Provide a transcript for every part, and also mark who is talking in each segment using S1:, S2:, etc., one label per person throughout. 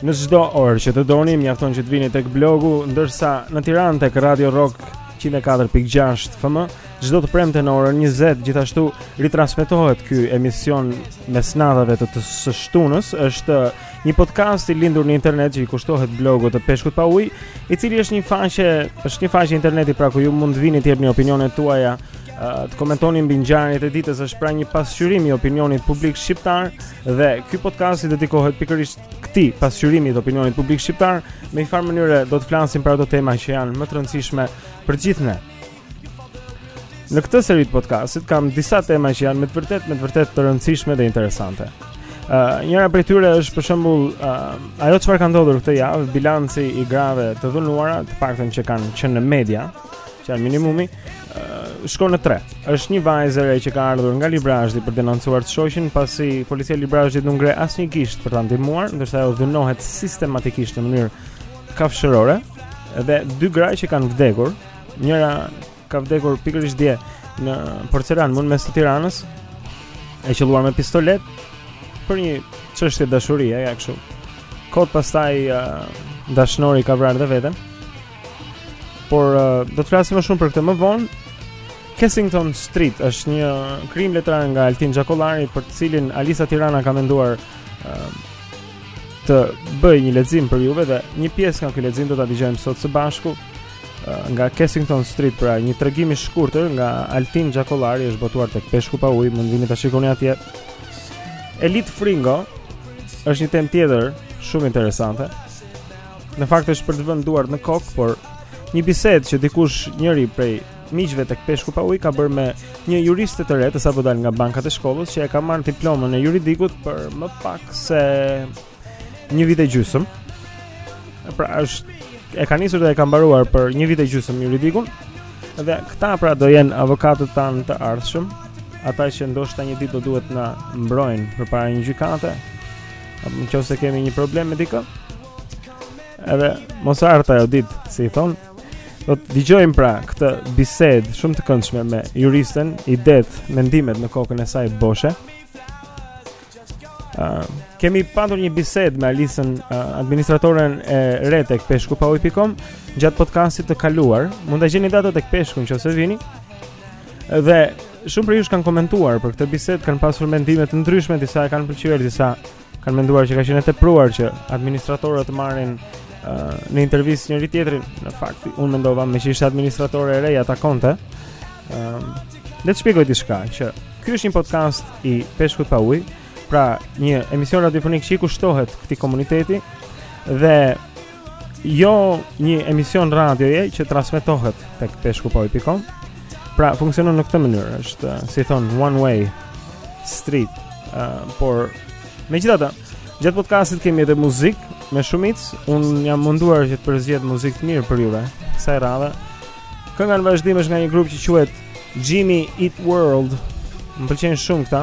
S1: Në çdo orë që të doni, mjafton që të vini tek blogu, ndërsa në Tiranë tek Radio Rock 104.6 FM, çdo të premte në orën 20, gjithashtu ritransmetohet ky emision mesnatave të të së shtunës, është një podcast i lindur në internet që i kushtohet blogut të Peshkut pa ujë, i cili është një faqe, është një faqe interneti pra ku ju mund të vini të jepni opinionet tuaja, të komentoni mbi ngjarjet e ditës, është pra një pasqyrim i opinionit publik shqiptar. Dhe ky podcast i dedikohet pikërisht këtij pasqyrimi të opinionit publik shqiptar, në një farë mënyre do të flasim për ato tema që janë më të rëndësishme për gjithë ne. Në këtë seri të podcastit kam disa tema që janë me të vërtetë me të vërtetë të rëndësishme dhe interesante. Ë, uh, njëra prej tyre është për shembull, uh, ajo çfarë ka ndodhur këtë javë, bilanci i grave të dhunuara, të paktën që kanë qenë në media. që janë minimumi, uh, shkon në 3. Është një vajzë e re që ka ardhur nga Librazhdi për denoncuar të shoqin, pasi policia e Librazhdit nuk ngre asnjë gisht për ta ndihmuar, ndërsa ajo dhunohet sistematikisht në mënyrë kafshërore. Dhe dy gra që kanë vdekur, njëra ka vdekur pikërisht dje në Porcelan, mu në mes të Tiranës, e qëlluar me pistolet për një çështje dashurie, ja kështu. Kot pastaj uh, dashnori ka vrarë dhe veten. Por uh, do të flasim më shumë për këtë më vonë. Kensington Street është një krijim letrar nga Altin Gjakollari për të cilin Alisa Tirana ka menduar uh, të bëjë një lexim për juve dhe një pjesë nga ky lexim do ta dëgjojmë sot së bashku uh, nga Kensington Street pra një tregim i shkurtër nga Altin Xhakollari është botuar tek Peshku pa ujë mund të vini ta shikoni atje Elite Fringo është një temë tjetër shumë interesante Në fakt është për të vënë duart në kokë, por një bisedë që dikush njëri prej miqve tek peshku pa ujë ka bërë me një juriste të re të sapo dalë nga bankat e shkollës që e ka marrë diplomën e juridikut për më pak se një vit e gjysëm. Pra është e ka nisur dhe e ka mbaruar për një vit e gjysëm juridikun. Dhe këta pra do jenë avokatët tanë të ardhshëm, ata që ndoshta një ditë do duhet na mbrojnë përpara një gjykate, Apo në qofë se kemi një problem me dikë Edhe mos ardhtë ajo ditë, si i thonë Do të dëgjojmë pra këtë bisedë shumë të këndshme me juristen Idetë mendimet në kokën e saj boshe uh, Kemi patur një bisedë me Alisën uh, administratoren e re tek peshku pa ujë pikë com Gjatë podcastit të kaluar Mund ta gjeni dhe atë tek peshku në qofë se vini Dhe shumë prej jush kanë komentuar për këtë bisedë, kanë pasur mendime të ndryshme, disa e kanë pëlqyer, disa kanë menduar që ka qenë e tepruar që administratorët marrin uh, në intervistë njëri tjetrin. Në fakt, unë mendova meqë ishte administratore e re i takonte. Ëm, uh, le të shpjegoj diçka që ky është një podcast i Peshkut pa ujë, pra një emision radiofonik që i kushtohet këtij komuniteti dhe jo një emision radioje që transmetohet tek peshkupauje.com. Pra funksionon në këtë mënyrë, është eh, si i thonë one way street, uh, por megjithatë, gjatë podcastit kemi edhe muzikë me shumicë, unë jam munduar që të përzgjedh muzikë të mirë për juve kësaj radhe. Kënga në vazhdim është nga një grup që quhet Jimmy Eat World. Më pëlqejnë shumë këta.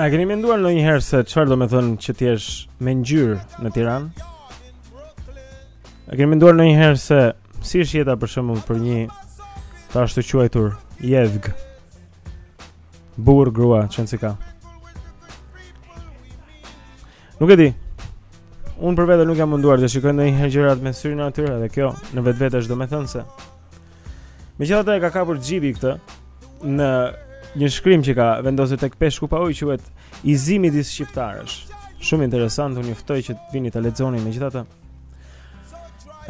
S1: A keni menduar ndonjëherë se çfarë do me thënë që të jesh me ngjyrë në Tiranë? A keni menduar ndonjëherë se si është jeta për shembull për një të ashtuquajtur jevg, burrë, grua, rëndësi s'ka Nuk e di. Unë për vete nuk jam munduar të shikoj ndonjëherë gjërat me syrin e atyre dhe kjo në vetvete është domethënëse. Megjithatë e ka kapur gjidi këtë në një shkrim që ka vendosur tek peshku pa ujë quhet i zi midis shqiptarësh. Shumë interesant, unë ju ftoj që të vini ta lexoni megjithatë.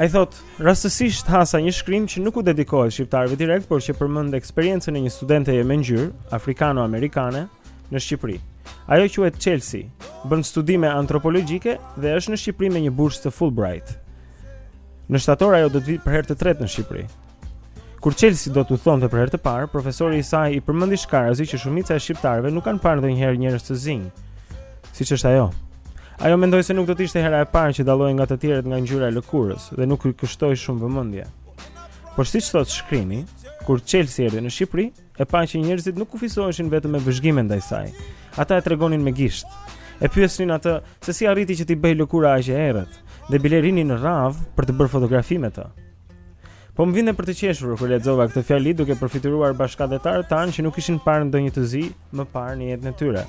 S1: Ai thotë, rastësisht hasa një shkrim që nuk u dedikohet shqiptarëve direkt, por që përmend eksperiencën e një studenteje me ngjyrë afrikano-amerikane, në Shqipëri. Ajo quhet Chelsea, bën studime antropologjike dhe është në Shqipëri me një bursë të Fulbright. Në shtator ajo do të vijë për herë të tretë në Shqipëri. Kur Chelsea do të udhëtonte për herë të parë, profesori i saj i përmendi shkarazi që shumica e shqiptarëve nuk kanë parë ndonjëherë njerëz të zinj, siç është ajo. Ajo mendoi se nuk do të ishte hera e parë që dallohej nga të tjerët nga ngjyra e lëkurës dhe nuk i kushtoi shumë vëmendje. Por siç thotë shkrimi, kur Chelsea erdhi në Shqipëri, e pa që njerëzit nuk kufizoheshin vetëm me vëzhgime ndaj saj. Ata e tregonin me gisht. E pyesnin atë se si arriti që t'i bëhej lëkura aq e errët dhe bile rrinin në radhë për të bërë fotografi me të. Po më vinte për të qeshur kur lexova këtë fjali duke përfytyruar bashkatdhetarët tanë që nuk kishin parë ndonjë të zi më parë në jetën e tyre.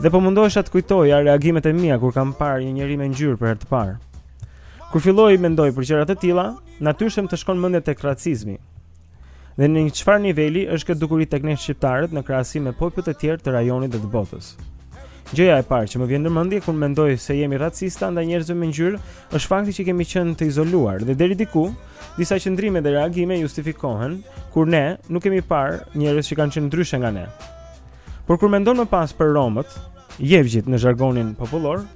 S1: Dhe po mundohesha të kujtoja reagimet e mia kur kam parë një njeri me ngjyrë për herë të parë. Kur filloj mendoj për gjëra të tilla, natyrshëm të shkon mendja tek racizmi, Dhe në një çfarë niveli është kjo dukuri tek ne shqiptarët në krahasim me popujt e tjerë të rajonit dhe të botës. Gjëja e parë që më vjen në mendje kur mendoj se jemi racista ndaj njerëzve me ngjyrë, është fakti që kemi qenë të izoluar dhe deri diku disa qëndrime dhe reagime justifikohen kur ne nuk kemi parë njerëz që kanë qenë ndryshe nga ne. Por kur mendon më pas për romët, jevgjit në zhargonin popullor,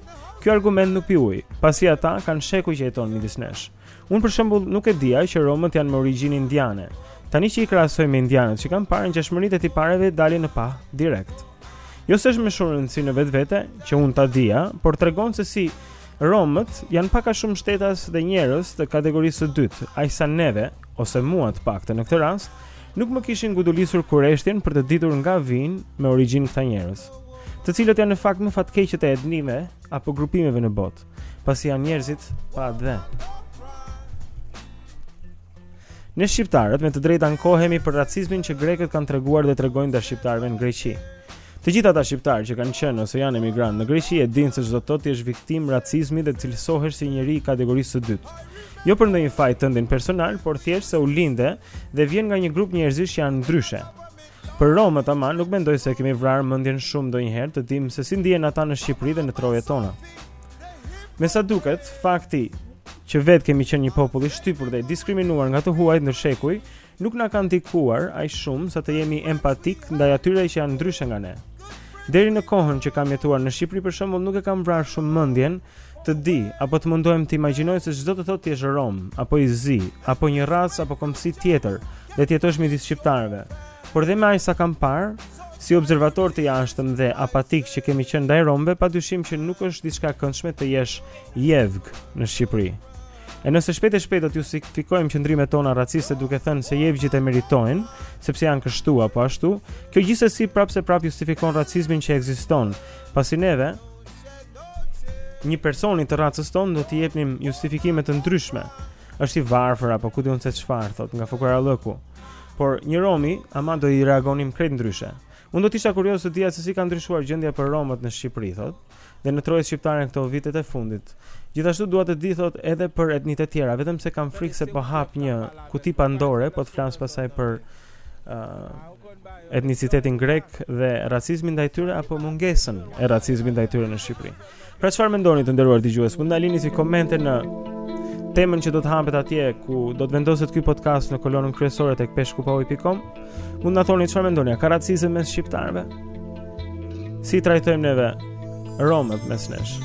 S1: kjo argument nuk pi ujë, pasi ata kanë shekuj që jetojnë midis nesh. Unë për shembull nuk e dija që romët janë me origjinë indiane. Tani që i krahasoj me indianët që kam parë ngjashmëritë e tipareve dalin në pah direkt. Jo se është me shumë rëndësi në vetvete që unë ta dija, por tregon se si romët janë pak a shumë shtetas dhe njerëz të kategorisë së dytë, aq sa neve ose mua të paktën në këtë rast, nuk më kishin gudulisur kureshtin për të ditur nga vijnë me origjinë këta njerëz, të cilët janë në fakt më fatkeqët e etnive apo grupimeve në botë. Pasi janë njerëzit pa atdhe. Ne shqiptarët me të drejtë ankohemi për racizmin që grekët kanë treguar dhe tregojnë ndaj shqiptarëve në Greqi. Të gjithë ata shqiptarë që kanë qenë ose janë emigrantë në Greqi e dinë se ç'do të thotë të jesh viktimë e racizmit dhe cilësohesh si njeri i kategorisë së dytë. Jo për ndonjë faj tëndin personal, por thjesht se u linde dhe vjen nga një grup njerëzish që janë ndryshe. Për Romët ama nuk mendoj se e kemi vrarë mendjen shumë ndonjëherë të dimë se si ndihen ata në Shqipëri dhe në trojet tona. Me sa duket, fakti që vetë kemi qenë një popull i shtypur dhe i diskriminuar nga të huajt ndër shekuj, nuk na ka ndikuar aq shumë sa të jemi empatikë ndaj atyre që janë ndryshe nga ne. Deri në kohën që kam jetuar në Shqipëri për shembull nuk e kam vrarë shumë mendjen të di apo të mundohem të imagjinoj se ç'do të thotë të jesh rom apo i zi apo një rracë apo kombësi tjetër dhe të jetosh midis shqiptarëve. Por dhe me aq sa kam parë, si observatorë të jashtëm dhe apatikë që kemi qenë ndaj romëve, padyshim që nuk është diçka e këndshme të jesh jevg në Shqipëri. E nëse shpejt e shpejt do t'i justifikojmë qëndrimet tona raciste duke thënë se jevgjit e meritojnë, sepse janë kështu apo ashtu, kjo gjithsesi prapëseprapë justifikon racizmin që ekziston, pasi neve një personi të racës tonë do t'i jepnim justifikime të ndryshme. Është i varfër apo ku di unë se çfarë thotë nga fukarallëku. Por një romi ama do i reagonim krejt ndryshe. Unë do të isha kurioz të dija se si ka ndryshuar gjendja për romët në Shqipëri thotë dhe në trojet shqiptare këto vitet e fundit. Gjithashtu dua të di thotë edhe për etnitë e tjera, vetëm se kam frikë se po hap një kuti Pandore, po të flas pastaj për uh, etnicitetin grek dhe racizmin ndaj tyre apo mungesën e racizmit ndaj tyre në Shqipëri. Pra çfarë mendoni të nderuar dëgjues? Mund të na lini si komente në temën që do të hapet atje ku do të vendoset ky podcast në kolonën kryesore tek peshkupauje.com. Mund na thoni çfarë mendoni, a ka racizëm mes shqiptarëve? Si trajtojmë neve romët mes nesh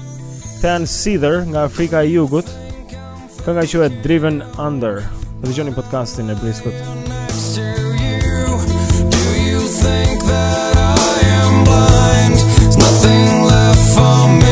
S1: Qenë Seether nga Afrika e Jugut Kënga quhet Driven Under Ju dëgjoni podcastin e Briskut
S2: Do you think that I am blind There's nothing left for me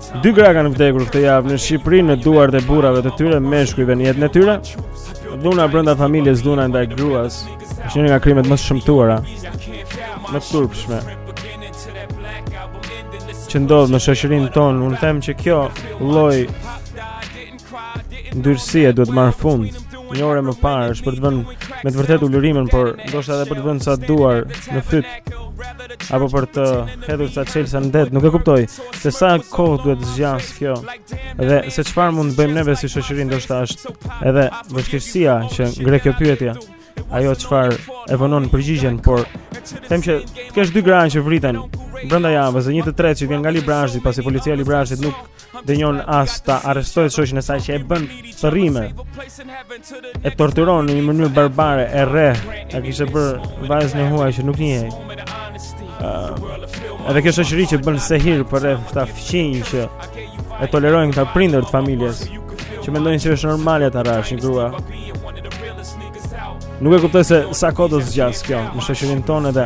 S1: Dy gra kanë vdekur këtë javë në Shqipëri në duart e burrave të tyre, meshkujve në jetën e tyre. Dhuna brenda familjes, dhuna ndaj gruas, është një nga krimet më të shëmtuara, më të turpshme. Që ndodh në shoqërinë tonë, unë them që kjo lloj ndyrësie duhet të marrë fund. Një orë më parë është për të vënë me të vërtetë ulërimën, por ndoshta edhe për të vënë sa duar në fyt apo për të hedhur sa çelësa në det. Nuk e kuptoj se sa kohë duhet të zgjasë kjo dhe se çfarë mund të bëjmë neve si shoqëri ndoshta është edhe vështirësia që ngre kjo pyetje. Ajo çfarë e vonon përgjigjen, por them që të kesh dy gra që vriten brenda javës, e një të tretë që vjen nga Librazhdi, pasi policia e Librazhdit nuk denjon as ta arrestojë shoqin e saj që e bën thërrime. E torturon në një mënyrë barbare, e rreh, e kishte bërë vajzën e huaj që nuk njihej. Ëh. Uh, edhe kjo shoqëri që bën sehir përreth këta fqinj që e tolerojnë këta prindër të familjes, që mendojnë se është normale ta rrahësh një grua. Nuk e kuptoj se sa kohë do zgjasë kjo në shoqërinë tonë edhe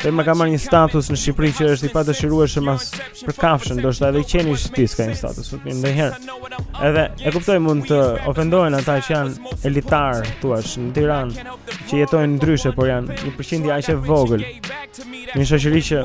S1: Femra ka marrë një status në Shqipëri që është i padëshirueshëm as për kafshën, ndoshta edhe qeni i shtëpisë ka një status, ndonjëherë. Edhe e kuptoj mund të ofendohen ata që janë elitarë, thuash, në Tiranë, që jetojnë ndryshe, por janë një përqindje aq e vogël. Një shoqëri që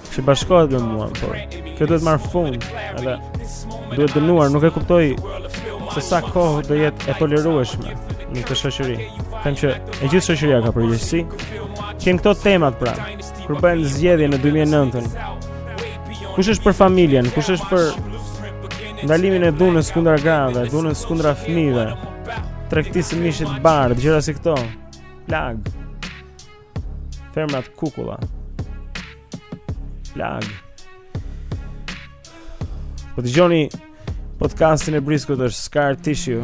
S1: Që bashkohet me mua, por kjo duhet të marrë fund, edhe duhet dënuar, nuk e kuptoj se sa kohë do jetë e tolerueshme në këtë shoqëri. Them që e gjithë shoqëria ka përgjegjësi. Qenë këto temat pra, kur bëhen zgjedhje në 2009-ën. Kush është për familjen, kush është për ndalimin e dhunës kundra grave, dhunës kundra fëmijëve, tregtisë së mishit të bardhë, gjëra si këto. Plagë. Femrat kukulla. Plagë. Po dëgjoni podcastin e Briskut është Scar Tissue.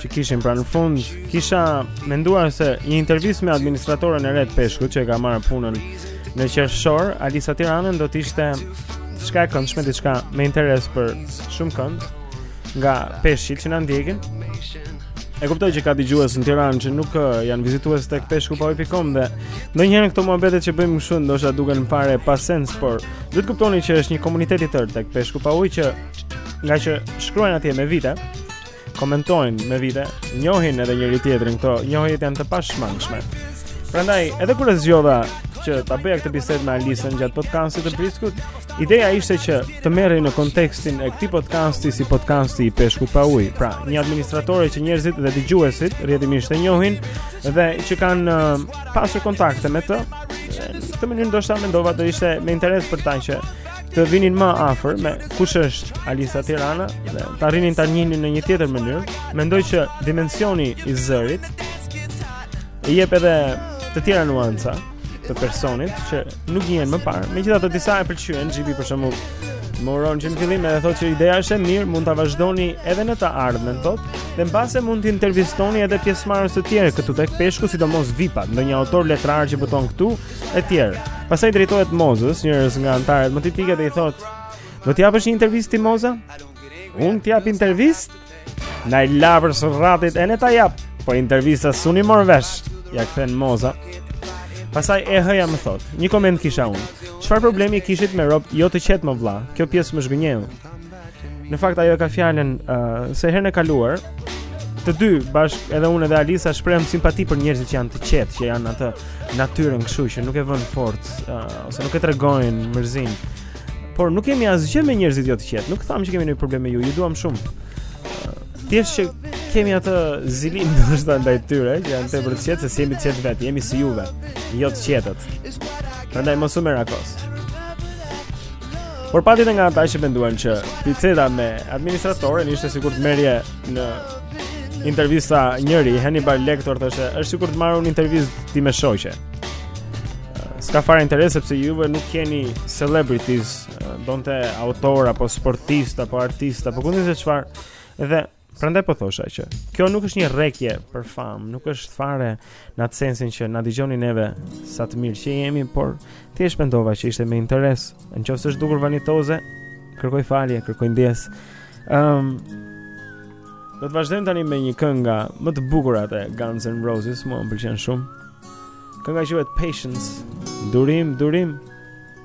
S1: që kishim pra në fund kisha menduar se një intervistë me administratoren e re të Peshkut që e ka marrë punën në qershor, Alisa Tiranën do të ishte diçka e këndshme diçka me interes për shumë kënd nga peshqit që na ndjekin. E kuptoj që ka dëgjues në Tiranë që nuk janë vizitues tek peshku pa ujë pikë com dhe ndonjëherë këto muhabete që bëjmë kështu ndoshta duken fare pa sens, por duhet të kuptoni që është një komunitet i tërë tek peshku pa ujë që ngaqë shkruajnë atje me vite, komentojnë me vite, njohin edhe njëri-tjetrin këto, njohjet janë të pashmangshme. Prandaj, edhe kur e zgjodha që ta bëja këtë bisedë me Alisën gjatë podcastit të Briskut, ideja ishte që të merrej në kontekstin e këtij podcasti si podcasti i peshku pa ujë. Pra, një administratore që njerëzit dhe dëgjuesit rrjedhimisht e njohin dhe që kanë uh, pasur kontakte me të. Në këtë mënyrë ndoshta mendova do ishte me interes për ta që të vinin më afër me kush është Alisa Tirana dhe të arrinin ta njihnin në një tjetër mënyrë. Mendoj që dimensioni i zërit i jep edhe të tjera nuanca personit që nuk njihen më parë. Megjithatë disa e pëlqyen. GB për shembull më uron që në fillim edhe thotë që ideja është e mirë, mund ta vazhdoni edhe në të ardhmen thotë, dhe mbase mund të intervistoni edhe pjesëmarrës të tjerë këtu tek Peshku, sidomos VIP-at, ndonjë autor letrar që boton këtu, e tjerë. Pastaj i drejtohet Mozës, njërës nga anëtarët më tipike dhe i thotë: "Do të japësh një intervistë ti Moza?" "Unë të jap intervistë?" Na i lavër së rrafit edhe ta jap Po intervista s'u mor vesh, ia kthen Moza. Pastaj e hëja më thotë: Një koment kisha unë Çfarë problemi kishit me rob jo të qetë mo vlla Kjo pjesë më zhgënjeu Në fakt ajo e ka fjalën uh, se herën e kaluar të dy bashkë edhe unë dhe Alisa shprehëm simpati për njerëzit që janë të qetë, që kanë atë natyrën kështu që nuk e vënë fort uh, ose nuk e tregojnë mërzinë. Por nuk kemi asgjë me njerëzit jo të qetë. Nuk thamë që kemi ndonjë problem me ju, ju duam shumë. Uh, Thjesht që kemi atë zilinë ndoshta ndaj tyre, që janë tepër të qetë se s'jemi të qetë vetë, jemi si juve, jo të qetë. Prandaj mos u merakos. Por pati dhe nga ata që menduan që biseda me administratoren ishte sikur të merrje në intervistë, njëri, Hannibal Lecter thoshte, është sikur të marrësh një intervistë ti me shoqe.
S3: S'ka fare interes sepse juve nuk jeni celebrities, donte autor apo sportist apo artist apo ku e di se çfarë. Dhe Prandaj po thosha që kjo nuk është një rrekje për famë, nuk është fare në atë sensin që na dëgjoni neve sa të mirë që jemi, por thjesht mendova që ishte me interes. Në qoftë se është dukur vanitoze, kërkoj falje, kërkoj ndjesë. Ëm um, Do të vazhdojmë tani me një këngë nga më të bukurat e Guns N' Roses, mua më pëlqen shumë. Kënga quhet Patience. Durim, durim.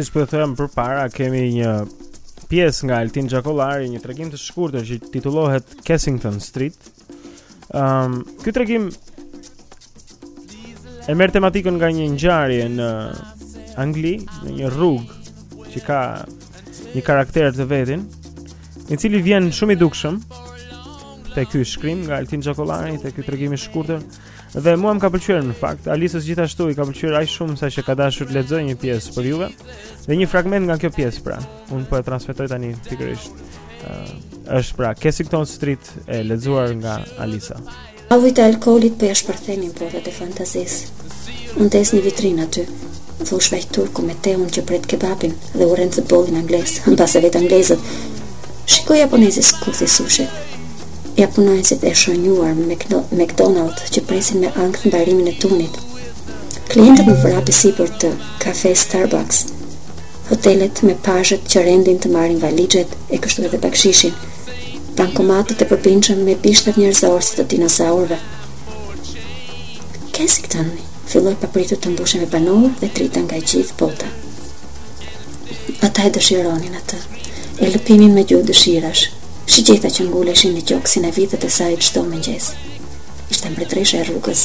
S1: siç po them përpara, kemi një pjesë nga Altin Xhakollari, një tregim të shkurtër që titullohet Kessington Street, Ëm, um, ky tregim e merr tematikën nga një ngjarje në Angli, në një rrugë që ka një karakter të vetin, i cili vjen shumë i dukshëm te ky shkrim nga Altin Xhakollari te ky tregim i shkurtër. Dhe mua më ka pëlqyer në fakt, Alisës gjithashtu i ka pëlqyer aq shumë sa që ka dashur të lexojë një pjesë për juve. Dhe një fragment nga kjo pjesë pra, unë po e transmetoj tani pikërisht. Uh, është pra Kessington Street e lexuar nga Alisa.
S4: Avujt e alkoolit po ia shpërthenin portat e fantazisë. U ndez një vitrinë aty, dhe u shfaq turku me tehun që pret kebabin dhe urren futbollin anglez, mbase vetë anglezët. Shikoj japonezi skuthi i sushit, Ja punonjësit e shënjuar me McDonald që presin me ankth mbarimin e turnit. Klientët në vrap e sipër te kafe Starbucks. Hotelet me pazhet që rendin të marrin valixhet e kështu edhe bakshishin. Bankomatët e përbindshëm me bishtat njerëzorë si të dinozaurëve. Kensington filloi papritur të mbushej me banorë dhe drita nga gjithë bota. Ata e dëshironin atë. E lëpinin me gjuhë dëshirash. Shigjeta që nguleshin në gjoksin e vithet e saj çdo mëngjes, ishte mbretëresha e rrugës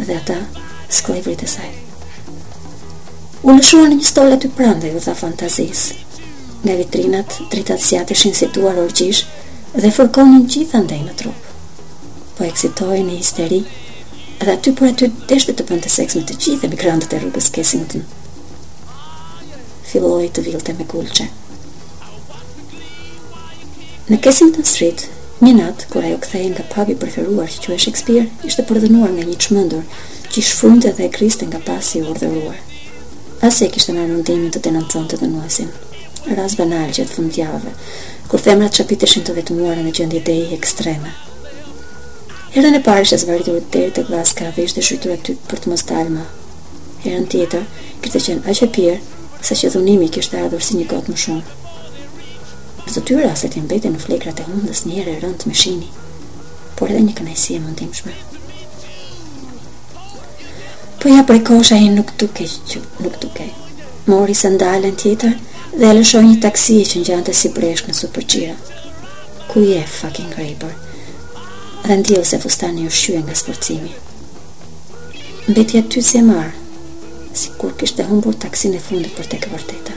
S4: dhe ata skllevërit e saj. U lëshua në një stol aty pranë dhe iu dha fantazisë. Nga vitrinat, dritat zgjateshin si duar orgjish dhe fërkonin gjithandej në trup. Po eksitohej në histeri dhe aty për aty deshte të bënte seks me të gjithë emigrantët e rrugës Kessington. Filloi të villte me gulçe. Në Kessington Street, një natë, kur ajo kthehej nga pubi i preferuar që quhej Shakespeare, ishte përdhunuar nga një i çmendur që i shfrynte dhe e griste nga pas si i urdhëruar. As që e kishte marrë mundimin të denonconte dhunuesin. Rast banal gjatë fundjavave, kur femrat çapiteshin të vetmuara në gjendje dehje ekstreme. Herën e parë ishte zvarritur deri te vaska dhe ishte zhytur aty për të mos dalë më. Herën tjetër, kishte qenë aq e pirë, saqë dhunimi i kishte ardhur si një gotë më shumë. Së dytash i mbeti në flekrat e hundës një erë e rëndë meshini, por edhe një kënaqësi e mundimshme. Po ja prej kohësh ai nuk dukej që nuk dukej. Mori sandalen tjetër dhe e lëshoi një taksie që ngjante si breshkë në superxhiro. Ku je, fucking raper? Dhe ndjeu se fustani u shqyë nga sforcimi. Mbeti aty si e marrë, sikur kishte humbur taksinë e fundit për tek e vërteta.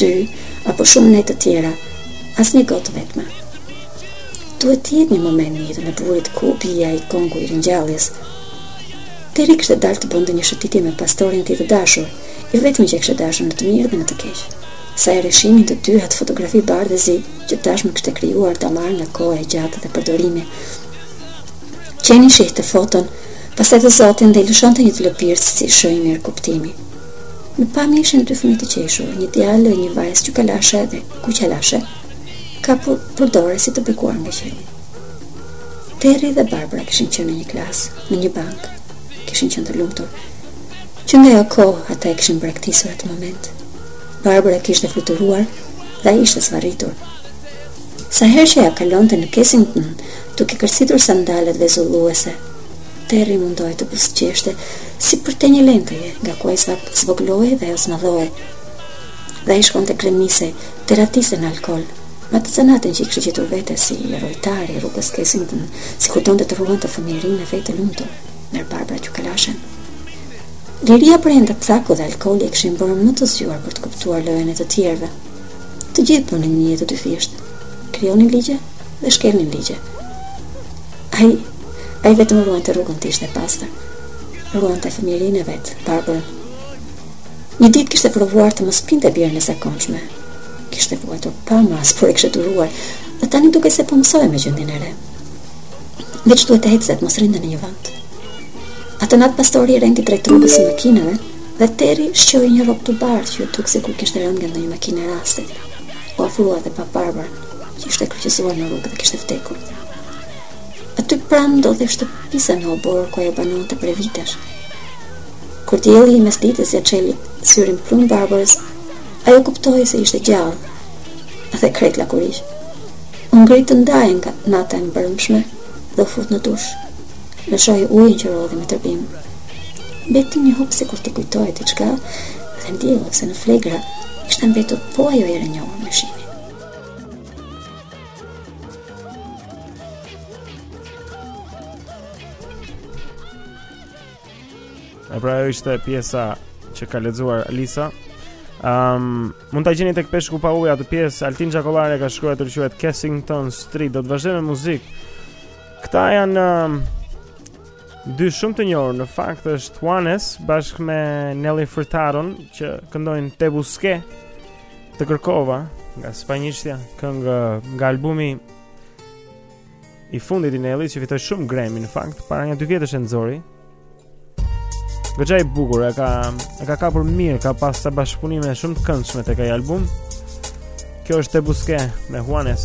S4: dy, apo shumë net të tjera, asnjë gotë të vetme. Duhet të jetë një moment në jetën e burrit ku bie gongu i ringjalljes. Terri kishte dalë të bënte një shëtitje me pastorin e tij të dashur, i vetmi që e kishte dashur në të mirë dhe në të keq. Sa herë shihnin të dy atë fotografi bardhezi, që tashmë kishte krijuar damarë nga koha e gjatë dhe përdorimi. Qeni shihte foton, pastaj të zotin dhe i lëshonte një të lëpirë si shenjë mirëkuptimi. Në pamje ishin dy fëmijë të qeshur, një djalë dhe një vajzë çikalashe dhe kuqalashe, kapur për dore si të bekuar nga qielli. Terri dhe Barbara kishin qenë në një klasë, në një bankë. Kishin qenë të lumtur. Që nga ajo kohë ata e kishin braktisur atë moment. Barbara kishte fluturuar dhe ishte zvarritur. Sa herë që ajo kalonte në Kensington, duke kërcitur sandalet vezulluese, Terri mundohej të buzëqeshte, si për te një lenteje, nga ku ai sa zvogëlohej dhe ajo zmadhohej. Dhe ai shkonte gremisej, degdisej në alkol, me atë zanatën që i kishte gjetur vetes si rojtar i rrugës Kensington, sikur donte të ruante fëmijërinë e vet të lumtur, Barbara çikalashen. Liria përendej cakut dhe alkoli e kishin bërë më të zgjuar për të kuptuar lojën e të tjerëve. Të gjithë bënin një jetë të dyfishtë, krijonin ligje dhe shkelnin ligje. Ai Ai vetëm ruante rrugën të ishte pastër. Ruante fëmijërinë e vet, Barbara. Një ditë kishte provuar të mos pinte birrën e zakonshme. Kishte vuajtur pa masë, por e kishte duruar, dhe tani dukej se po mësohej me gjendjen e re. Veç duhet të ecte, mos rrinte në një vend. Atë natë pastori rendi drejt rrugës së makinave dhe Terry shqoi një rrobë të bardhë që iu duk sikur kishte rënë nga ndonjë makinë e rastit. U afrua dhe pa Barbarën, që ishte kryqëzuar në rrugë dhe kishte vdekur. Aty pranë ndodhej shtëpiza me oborr ku ajo banonte prej vitesh. Kur dielli i mesditës ia çeli syrin brun Barbarës, ajo kuptoi se ishte gjallë. Edhe krejt lakuriq. U ngrit të ndahej nga nata e mbrëmshme dhe u fut në dush. Lëshoi ujin që rodhi me tërbim. Mbeti një hop sikur të kujtonte diçka dhe ndjeu se në flegra ishte mbetur po ajo erë e njohur meshini.
S5: E pra ajo ishte pjesa që ka lexuar Alisa. Ehm, um, mund ta gjeni tek peshku pa ujë atë pjesë Altin Xhakollari e ka shkruar dhe quhet Kensington Street. Do të vazhdojmë me muzikë. Këta janë um, dy shumë të njohur në fakt është Juanes bashkë me Nelly Furtado që këndojnë Te Busque. Të kërkova nga Spanjishtja këngë nga albumi i fundit i Nelly që fitoi shumë Grammy në fakt, para nja dy vjetësh e nxori. Goxha i bukur e ka e ka kapur mirë, ka pas ca bashkëpunime shumë të këndshme tek ai album. Kjo është Te Busque me Juanes.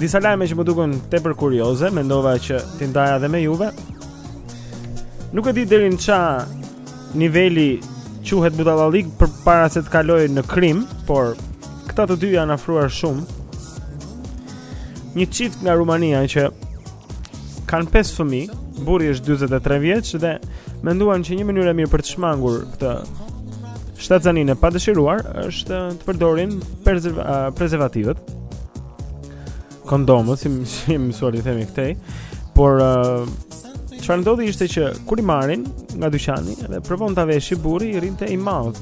S1: Disa lajme që më duken tepër kurioze, mendova që t'i ndaja dhe me juve. Nuk e di deri në ça niveli quhet budallallik përpara se të kalojë në krim, por këta të dy janë afruar shumë. Një çift nga Rumania që kanë pesë fëmi, burri është 43 vjeç dhe menduan që një mënyrë e mirë për të shmangur këtë shtatzaninë e padëshiruar është të përdorin prezervativët. Kondomët, si jemi mësuar t'i themi këtej, por çfarë ndodhi ishte që kur i marrin nga dyqani dhe provon ta veshi burri i rrinte i madh.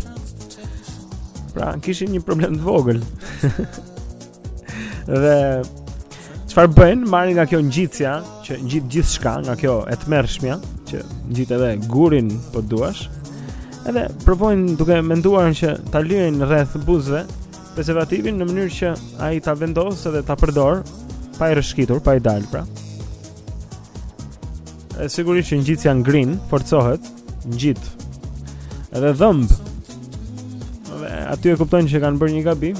S1: Pra, kishin një problem të vogël. Dhe çfarë bëjnë? Marrin nga kjo ngjitja që ngjit gjithçka, nga kjo e tmerrshmja që ngjit edhe gurin po duash. Edhe provojnë duke menduar që ta lyejn rreth buzëve prezervativin në mënyrë që ai ta vendosë edhe ta përdorë pa i rrëshkitur, pa i dalë pra. E sigurisht që ngjitja ngrin, forcohet, ngjit.
S6: Edhe dhëmb. E aty e kuptojnë që kanë bërë një gabim.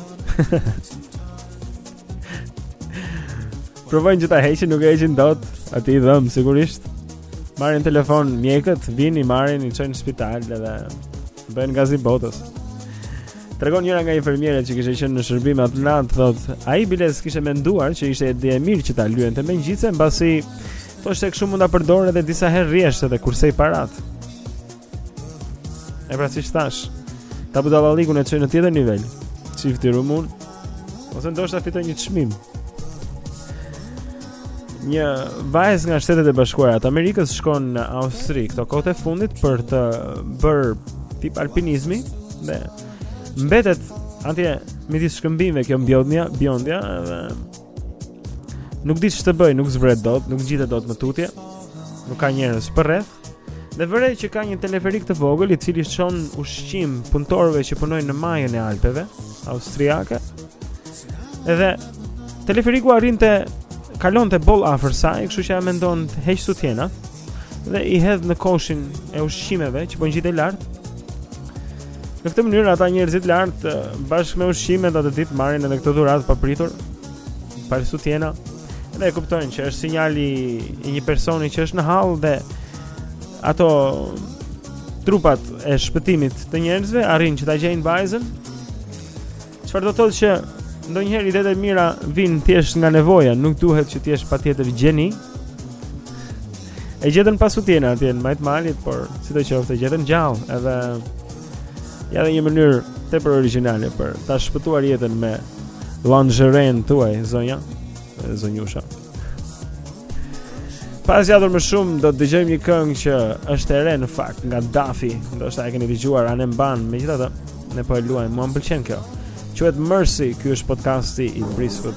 S6: Provojnë që ta heqin, nuk e heqin dot. Atij i dhëmb sigurisht. Marrin telefon mjekët, vijnë i marrin, i çojnë në spital edhe bëhen gazi i botës. Tregon njëra nga infermieret që kishte qenë në shërbim atë natë, thotë, ai biles kishte menduar që ishte ide e mirë që ta lyente me ngjitëse, mbasi Thoshte se kështu mund ta përdor edhe disa herë rresht edhe kursej paratë. E pra siç thashë, budallallëkun e çoi në tjetër nivel. Çifti rumun ose ndoshta fitoi një çmim. Një vajzë nga Shtetet e Bashkuara të Amerikës shkon në Austri këto kohët e fundit për të bërë tip alpinizmi dhe mbetet atje midis shkëmbinjve kjo mbiondja, biondja dhe Nuk di ç'të bëj, nuk zbret dot, nuk ngjitet dot më tutje. Nuk ka njerëz përreth. Dhe vë re që ka një teleferik të vogël i cili çon ushqim punëtorëve që punojnë në majën e Alpeve austriake. Edhe teleferiku arrinte kalonte boll afër saj, kështu që ajo mendon të heqë sutjenat. dhe i hedh në koshin e ushqimeve që po ngjitej lart. Në këtë mënyrë ata njerëzit lart bashkë me ushqimet atë ditë marrin edhe këtë dhuratë të papritur. Palë sutjena dhe e kuptojnë që është sinjali i një personi që është në hall dhe ato trupat e shpëtimit të njerëzve arrijnë që ta gjejnë vajzën. Çfarë do të thotë që ndonjëherë idetë e mira vijnë thjesht nga nevoja, nuk duhet që të jesh patjetër gjeni. E gjetën pa sutjena atje në majë të malit, por sido qoftë e gjetën gjallë, edhe ja dhe një mënyrë tepër origjinale, për ta shpëtuar jetën me lanzherinë tuaj, zonja, zonjusha. Pa e zgjatur më shumë do të dëgjojmë një këngë që është e re në fakt nga Duffy, ndoshta e keni dëgjuar anembanë, megjithatë ne po e luajmë, mua më pëlqen kjo. Quhet Mercy, ky është podcasti i Briskut.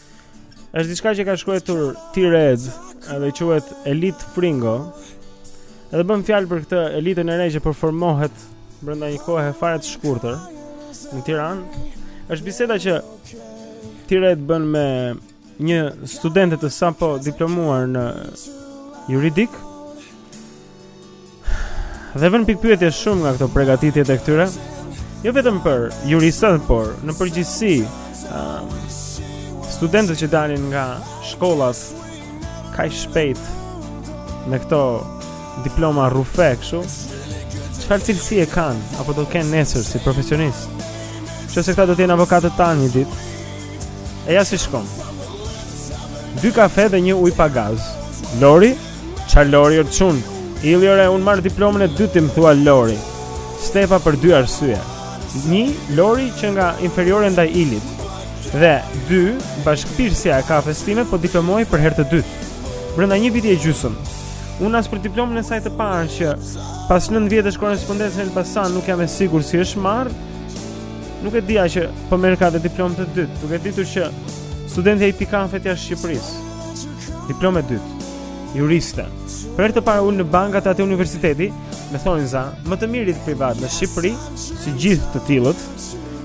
S1: Është diçka që ka shkruar T-Red, edhe quhet Elitë Fringo. Edhe bën fjalë për këtë elitën e re që po formohet brenda një kohe fare të shkurtër në Tiranë. Është biseda që T-Red bën me një studente të sapodiplomuar në juridik. Dhe vë në pikëpyetje shumë nga këto pregatitjet e këtyre Jo vetëm për juristët, por në përgjithësi um, Studentët që dalin nga shkollat Kaq shpejt Me këto diploma rrufe kështu Çfarë cilësie kanë Apo do kenë nesër si profesionistë Qoftë se këta do të jenë avokatët tanë një ditë E ja si shkon Dy kafe dhe një ujë pa gaz Lori Ça Lori ore çun? Ili ore, unë marr diplomën e dytë më thua Lori. Shtanga për dy arsye. Një, Lori qenka inferiore ndaj Ilit. Dhe dy, bashkëpirësja e kafes sime po diplomon për herë të dytë. Brenda një viti e gjysëm. Unë as për diplomën e saj të parë që pas 9 vjetësh korrespondencë në Elbasan nuk jam e sigurt si është marrë. Nuk e dija që po merrka dhe diplomë të dytë, duke ditur që studentja e pi kafet jashtë Shqipërisë. Diplomë e dytë. Juriste. Për herë të parë ulet në bankat e atij universiteti, me thonjëza, më të mirit privat në Shqipëri, si gjithë të tillët,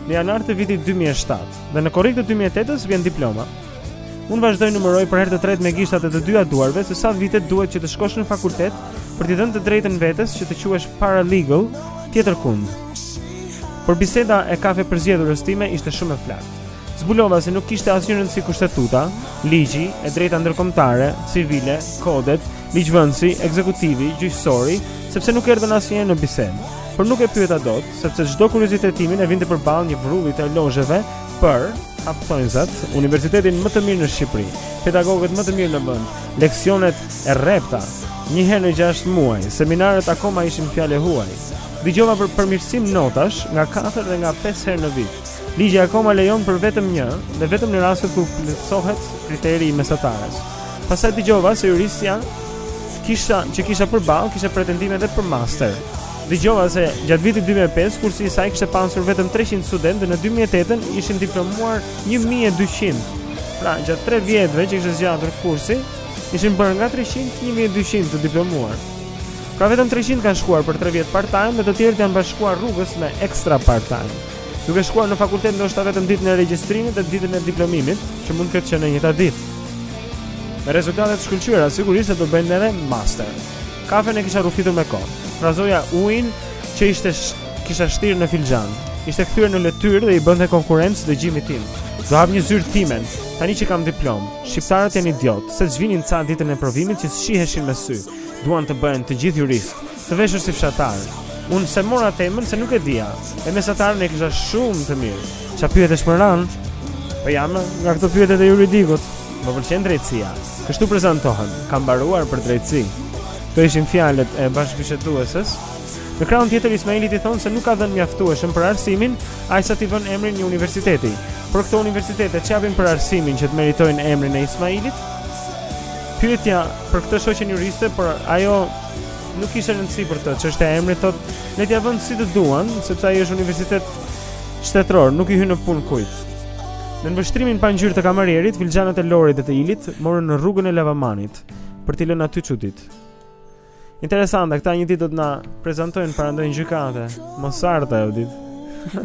S1: në janar të vitit 2007 dhe në korrik të 2008-s vjen diploma. Unë vazhdoj numëroj për herë të tretë me gishtat e të dyja duarve se sa vite duhet që të shkosh në fakultet për t'i dhënë të drejtën vetes që të quhesh paralegal tjetër kund. Por biseda e kafe përzgjedhurës sime ishte shumë e flaktë. Zbulova se nuk kishte asnjë rëndësi kushtetuta, ligji, e drejta ndërkombëtare, civile, kodet, ligjvënësi, ekzekutivi, gjyqësori, sepse nuk erdhën asnjëherë në bisedë. Por nuk e pyeta dot, sepse çdo kuriozitet timin e vinte përballë një vrulli të elozheve për hap thonjëzat, universitetin më të mirë në Shqipëri, pedagogët më të mirë në vend, leksionet e rrepta, një herë në 6 muaj, seminarët akoma ishin fjalë e huaj. Dëgjova për përmirësim notash nga 4 dhe nga 5 herë në vit. Ligji akoma lejon për vetëm një dhe vetëm në rastet kur plotësohet kriteri i mesatares. Pastaj dëgjova se juristja kisha që kisha përballë kishte pretendime edhe për master. Dëgjova se gjatë vitit 2005 kursi i saj kishte pasur vetëm 300 studentë dhe në 2008-ën ishin diplomuar 1200. Pra, gjatë 3 vjetëve që kishte zgjatur kursi, ishin bërë nga 300 1200 të diplomuar. Pra vetëm 300 kanë shkuar për 3 vjet part-time dhe të tjerët janë bashkuar rrugës me ekstra part-time. Duke shkuar në fakultet ndoshta vetëm ditën e regjistrimit dhe ditën e diplomimit, që mund të ketë qenë e njëjta ditë. Me rezultate të shkëlqyera, sigurisht se do bëjnë edhe master. Kafen e kisha rrufitur me kohë. Trazoja ujin që ishte sh kisha shtirë në filxhan. Ishte kthyer në lëtyrë dhe i bënte konkurrencë dëgjimit tim. Do hap një zyrë timen, tani që kam diplom. Shqiptarët janë idiotë, seç vinin ca ditën e provimit që s'shiheshin me sy. Duan të bëhen të gjithë juristë. Të veshur si fshatarë. Unë s'e mora temën se nuk e dija. E mesataren e kisha shumë të mirë. Ça pyetjesh më ranë? Po ja nga këto pyetjet e juridikut. Më pëlqen drejtësia. Kështu prezantohem. Kam mbaruar për drejtësi. Këto ishin fjalët e bashkëbisedueses. Në krahun tjetër Ismailit i thonë se nuk ka dhënë mjaftueshëm për arsimin, aq sa t'i vënë emrin një universiteti. Por këto universitete ç'japin për arsimin që të meritojnë emrin e Ismailit. Pyetja për këtë shoqen juriste, por ajo Nuk kishte rëndësi për të, çështja e emrit thotë, le t'ia vënë si të duan, sepse ai është universitet shtetëror, nuk i hyn në punë kujt. Në vështrimin pa ngjyrë të kamarierit, filxhanët e Lorit dhe të Ilit morën rrugën e lavamanit për t'i lënë aty çuditë. Interesante, këta një ditë do të na prezantojnë para ndonjë gjykate. Mos ardhtë ajo ditë.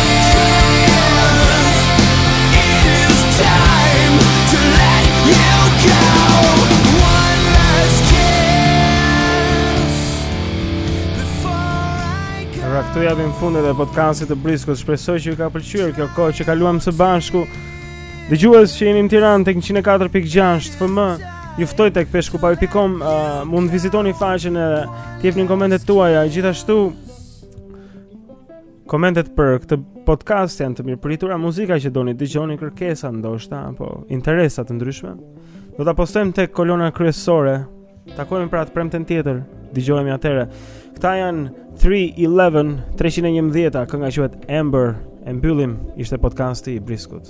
S1: Këtu japim fundin e podcastit të Briskut. Shpresoj që ju ka pëlqyer kjo kohë që kaluam së bashku. Dëgjues që jeni në Tiranë tek 104.6 FM, ju ftoj tek peshkupauje.com, uh, mund të vizitoni faqen e të jepni komentet tuaja. Gjithashtu Komentet për këtë podcast janë të mirëpritura, muzika që doni të dëgjoni, kërkesa ndoshta apo interesa të ndryshme. Do ta postojmë tek kolona kryesore. Takohemi pra të premten tjetër. Dëgjohemi atëherë. Këta janë 311 311 kënga quhet Amber e mbyllim ishte podcasti i Briskut.